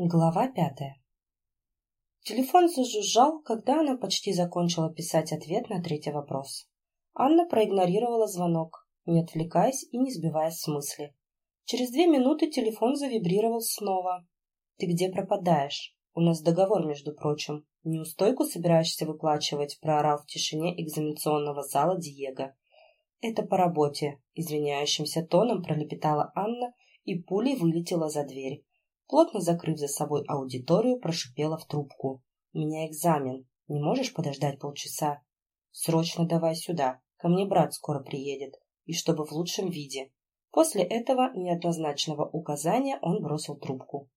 Глава пятая. Телефон зажужжал, когда она почти закончила писать ответ на третий вопрос. Анна проигнорировала звонок, не отвлекаясь и не сбиваясь с мысли. Через две минуты телефон завибрировал снова. «Ты где пропадаешь? У нас договор, между прочим. Неустойку собираешься выплачивать?» – проорал в тишине экзаменационного зала Диего. «Это по работе», – извиняющимся тоном пролепетала Анна и пулей вылетела за дверь. Плотно закрыв за собой аудиторию, прошипела в трубку. «У меня экзамен. Не можешь подождать полчаса? Срочно давай сюда. Ко мне брат скоро приедет. И чтобы в лучшем виде». После этого неоднозначного указания он бросил трубку.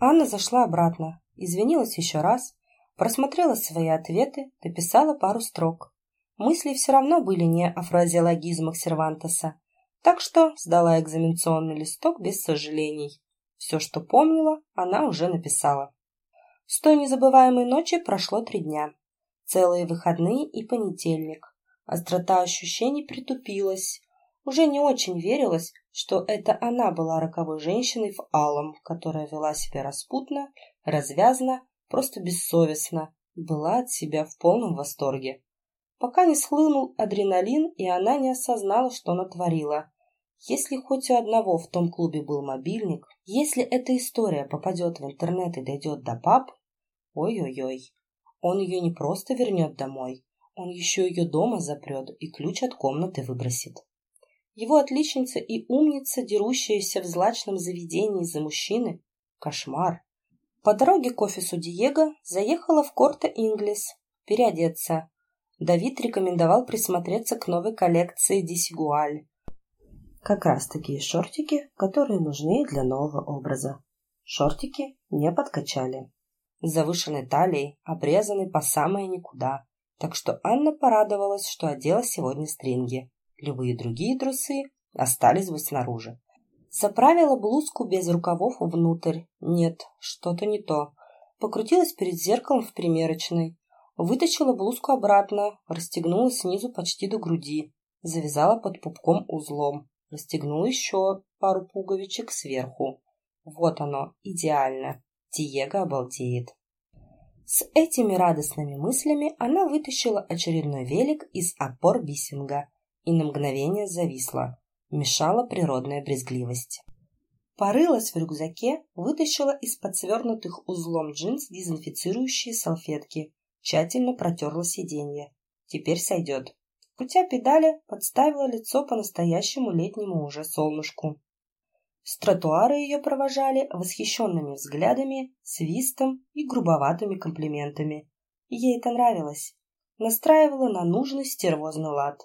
Анна зашла обратно, извинилась еще раз, просмотрела свои ответы, дописала пару строк. Мысли все равно были не о фразеологизмах Сервантеса, так что сдала экзаменационный листок без сожалений. Все, что помнила, она уже написала. С той незабываемой ночи прошло три дня. Целые выходные и понедельник. Острота ощущений притупилась. Уже не очень верилось, что это она была роковой женщиной в алом, которая вела себя распутно, развязно, просто бессовестно, была от себя в полном восторге. Пока не схлынул адреналин, и она не осознала, что натворила. Если хоть у одного в том клубе был мобильник, если эта история попадет в интернет и дойдет до пап, ой-ой-ой, он ее не просто вернет домой, он еще ее дома запрет и ключ от комнаты выбросит. Его отличница и умница, дерущаяся в злачном заведении за мужчины, кошмар. По дороге к офису Диего заехала в Корто Инглис переодеться. Давид рекомендовал присмотреться к новой коллекции Дисигуаль. Как раз такие шортики, которые нужны для нового образа. Шортики не подкачали. С завышенной талией, обрезанной по самое никуда. Так что Анна порадовалась, что одела сегодня стринги. Любые другие трусы остались бы снаружи. Заправила блузку без рукавов внутрь. Нет, что-то не то. Покрутилась перед зеркалом в примерочной. Вытащила блузку обратно, расстегнула снизу почти до груди. Завязала под пупком узлом. Расстегнул еще пару пуговичек сверху. Вот оно, идеально. Диего обалдеет. С этими радостными мыслями она вытащила очередной велик из опор бисинга и на мгновение зависла. Мешала природная брезгливость. Порылась в рюкзаке, вытащила из-под свернутых узлом джинс дезинфицирующие салфетки, тщательно протерла сиденье. Теперь сойдет. Крутя педали, подставила лицо по-настоящему летнему уже солнышку. С тротуара ее провожали восхищенными взглядами, свистом и грубоватыми комплиментами. Ей это нравилось. Настраивала на нужный стервозный лад.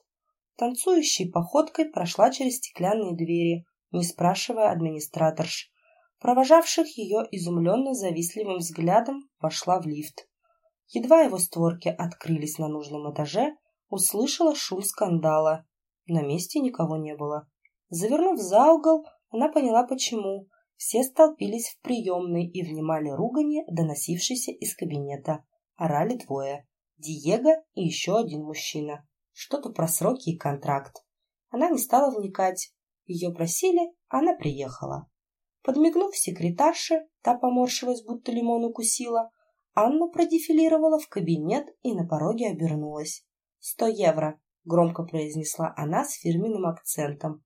Танцующей походкой прошла через стеклянные двери, не спрашивая администраторш. Провожавших ее изумленно завистливым взглядом вошла в лифт. Едва его створки открылись на нужном этаже, услышала шум скандала. На месте никого не было. Завернув за угол, она поняла почему. Все столпились в приемной и внимали ругани, доносившейся из кабинета. Орали двое. Диего и еще один мужчина. Что-то про сроки и контракт. Она не стала вникать. Ее просили, она приехала. Подмигнув секретарше, та поморщилась, будто лимон укусила, Анна продефилировала в кабинет и на пороге обернулась. «Сто евро», — громко произнесла она с фирменным акцентом.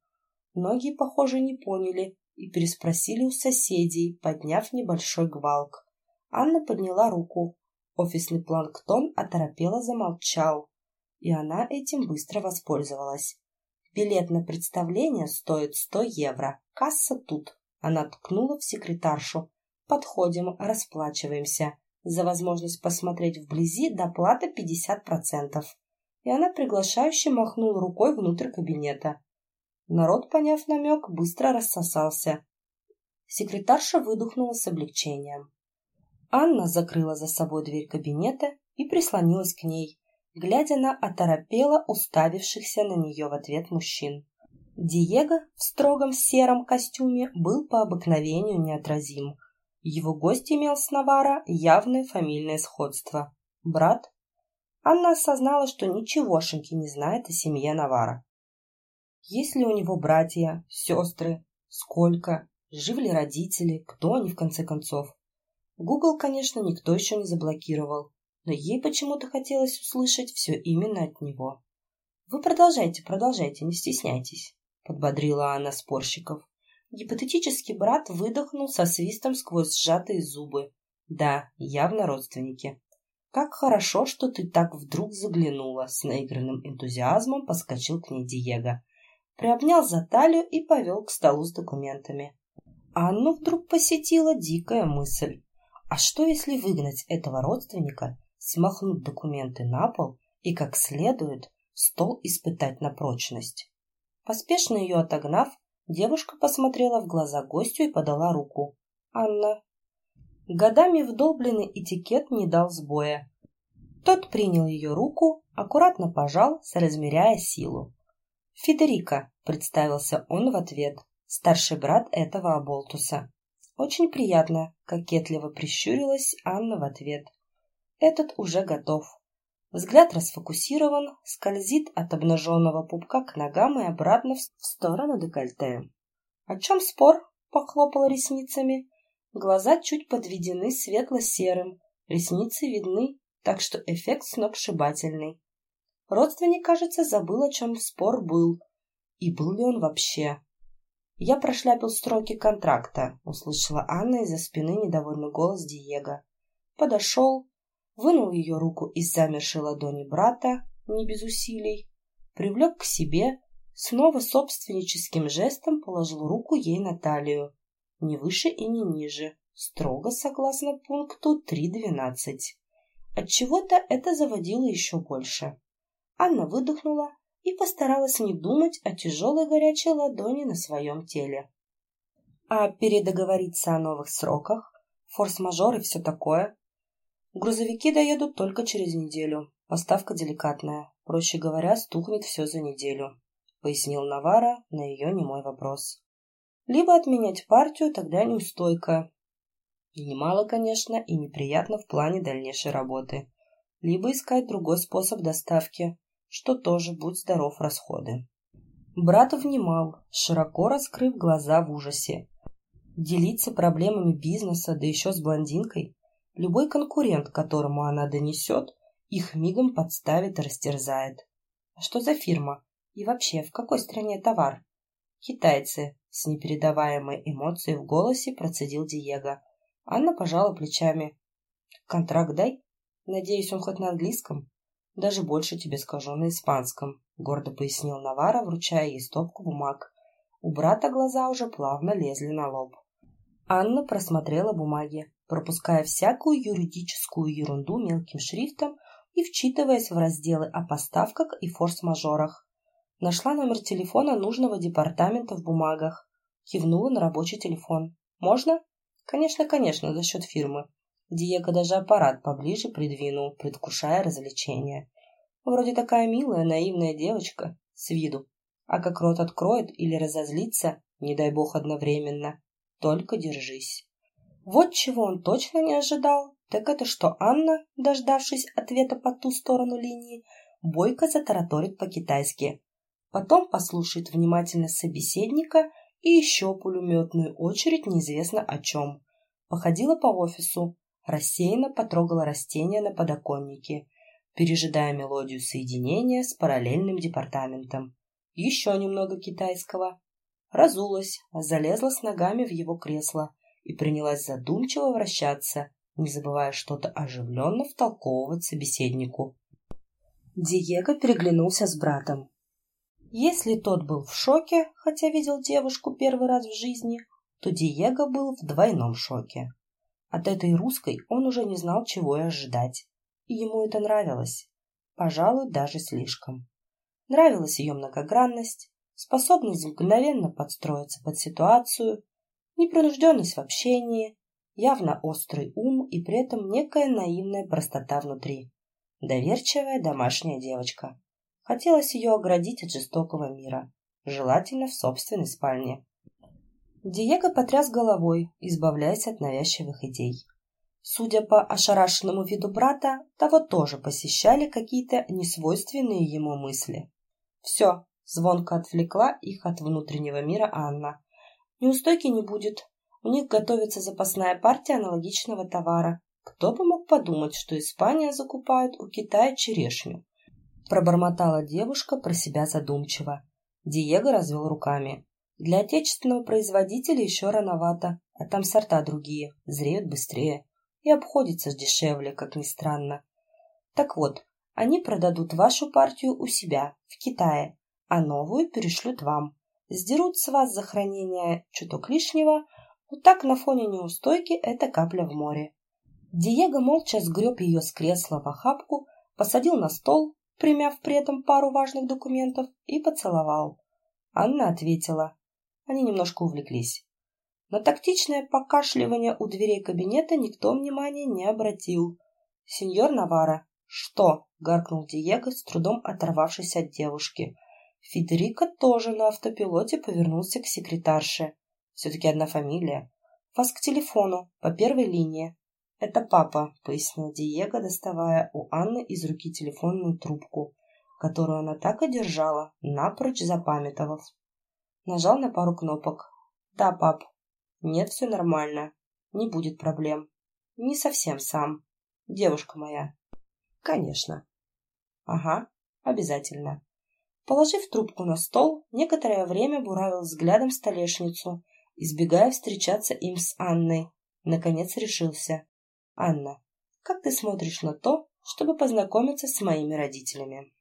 Многие, похоже, не поняли и переспросили у соседей, подняв небольшой гвалк. Анна подняла руку. Офисный планктон оторопело замолчал, и она этим быстро воспользовалась. Билет на представление стоит сто евро. Касса тут. Она ткнула в секретаршу. Подходим, расплачиваемся. За возможность посмотреть вблизи доплата пятьдесят процентов и она приглашающе махнула рукой внутрь кабинета. Народ, поняв намек, быстро рассосался. Секретарша выдохнула с облегчением. Анна закрыла за собой дверь кабинета и прислонилась к ней, глядя на оторопело уставившихся на нее в ответ мужчин. Диего в строгом сером костюме был по обыкновению неотразим. Его гость имел с Навара явное фамильное сходство. Брат Анна осознала, что ничегошеньки не знает о семье Навара. Есть ли у него братья, сестры, сколько, живы ли родители, кто они в конце концов. Google, конечно, никто еще не заблокировал, но ей почему-то хотелось услышать все именно от него. «Вы продолжайте, продолжайте, не стесняйтесь», — подбодрила она спорщиков. Гипотетический брат выдохнул со свистом сквозь сжатые зубы. «Да, явно родственники». «Как хорошо, что ты так вдруг заглянула!» С наигранным энтузиазмом поскочил к ней Диего. Приобнял за талию и повел к столу с документами. Анну вдруг посетила дикая мысль. А что, если выгнать этого родственника, смахнуть документы на пол и, как следует, стол испытать на прочность? Поспешно ее отогнав, девушка посмотрела в глаза гостю и подала руку. «Анна, Годами вдолбленный этикет не дал сбоя. Тот принял ее руку, аккуратно пожал, соразмеряя силу. «Федерико», — представился он в ответ, старший брат этого оболтуса. «Очень приятно», — кокетливо прищурилась Анна в ответ. «Этот уже готов». Взгляд расфокусирован, скользит от обнаженного пупка к ногам и обратно в сторону декольте. «О чем спор?» — похлопала ресницами. Глаза чуть подведены светло-серым, ресницы видны, так что эффект сногсшибательный. Родственник, кажется, забыл, о чем спор был. И был ли он вообще? «Я прошляпил строки контракта», — услышала Анна из-за спины недовольный голос Диего. Подошел, вынул ее руку из замершей ладони брата, не без усилий, привлек к себе, снова собственническим жестом положил руку ей на талию не выше и не ниже, строго согласно пункту 3.12. Отчего-то это заводило еще больше. Анна выдохнула и постаралась не думать о тяжелой горячей ладони на своем теле. А передоговориться о новых сроках, форс-мажор и все такое. Грузовики доедут только через неделю. Поставка деликатная. Проще говоря, стукнет все за неделю, пояснил Навара на ее немой вопрос. Либо отменять партию, тогда неустойка. Немало, конечно, и неприятно в плане дальнейшей работы. Либо искать другой способ доставки, что тоже, будь здоров, расходы. Брат внимал, широко раскрыв глаза в ужасе. Делиться проблемами бизнеса, да еще с блондинкой, любой конкурент, которому она донесет, их мигом подставит и растерзает. А что за фирма? И вообще, в какой стране товар? Китайцы, с непередаваемой эмоцией в голосе процедил Диего. Анна пожала плечами. «Контракт дай. Надеюсь, он хоть на английском?» «Даже больше тебе скажу на испанском», — гордо пояснил Навара, вручая ей стопку бумаг. У брата глаза уже плавно лезли на лоб. Анна просмотрела бумаги, пропуская всякую юридическую ерунду мелким шрифтом и вчитываясь в разделы о поставках и форс-мажорах. Нашла номер телефона нужного департамента в бумагах. Кивнула на рабочий телефон. «Можно?» «Конечно, конечно, за счет фирмы». Диего даже аппарат поближе придвинул, предвкушая развлечения. Вроде такая милая, наивная девочка, с виду. А как рот откроет или разозлится, не дай бог одновременно, только держись. Вот чего он точно не ожидал, так это что Анна, дождавшись ответа по ту сторону линии, бойко затараторит по-китайски, Потом послушает внимательно собеседника и еще пулеметную очередь неизвестно о чем. Походила по офису, рассеянно потрогала растения на подоконнике, пережидая мелодию соединения с параллельным департаментом. Еще немного китайского. Разулась, залезла с ногами в его кресло и принялась задумчиво вращаться, не забывая что-то оживленно втолковывать собеседнику. Диего переглянулся с братом. Если тот был в шоке, хотя видел девушку первый раз в жизни, то Диего был в двойном шоке. От этой русской он уже не знал, чего и ожидать. И ему это нравилось. Пожалуй, даже слишком. Нравилась ее многогранность, способность мгновенно подстроиться под ситуацию, непринужденность в общении, явно острый ум и при этом некая наивная простота внутри. Доверчивая домашняя девочка. Хотелось ее оградить от жестокого мира, желательно в собственной спальне. Диего потряс головой, избавляясь от навязчивых идей. Судя по ошарашенному виду брата, того тоже посещали какие-то несвойственные ему мысли. Все, звонко отвлекла их от внутреннего мира Анна. Неустойки не будет. У них готовится запасная партия аналогичного товара. Кто бы мог подумать, что Испания закупает у Китая черешню? Пробормотала девушка про себя задумчиво. Диего развел руками. Для отечественного производителя еще рановато, а там сорта другие, зреют быстрее и обходится дешевле, как ни странно. Так вот, они продадут вашу партию у себя, в Китае, а новую перешлют вам. Сдерут с вас за хранение чуток лишнего, вот так на фоне неустойки это капля в море. Диего молча сгреб ее с кресла в охапку, посадил на стол, примяв при этом пару важных документов, и поцеловал. Анна ответила. Они немножко увлеклись. На тактичное покашливание у дверей кабинета никто внимания не обратил. «Сеньор Навара, что?» — гаркнул Диего, с трудом оторвавшись от девушки. Федерико тоже на автопилоте повернулся к секретарше. Все-таки одна фамилия. Вас к телефону, по первой линии. Это папа, пояснил Диего, доставая у Анны из руки телефонную трубку, которую она так и держала, напрочь запамятовав. Нажал на пару кнопок. Да, пап. Нет, все нормально. Не будет проблем. Не совсем сам. Девушка моя. Конечно. Ага, обязательно. Положив трубку на стол, некоторое время буравил взглядом столешницу, избегая встречаться им с Анной. Наконец решился. «Анна, как ты смотришь на то, чтобы познакомиться с моими родителями?»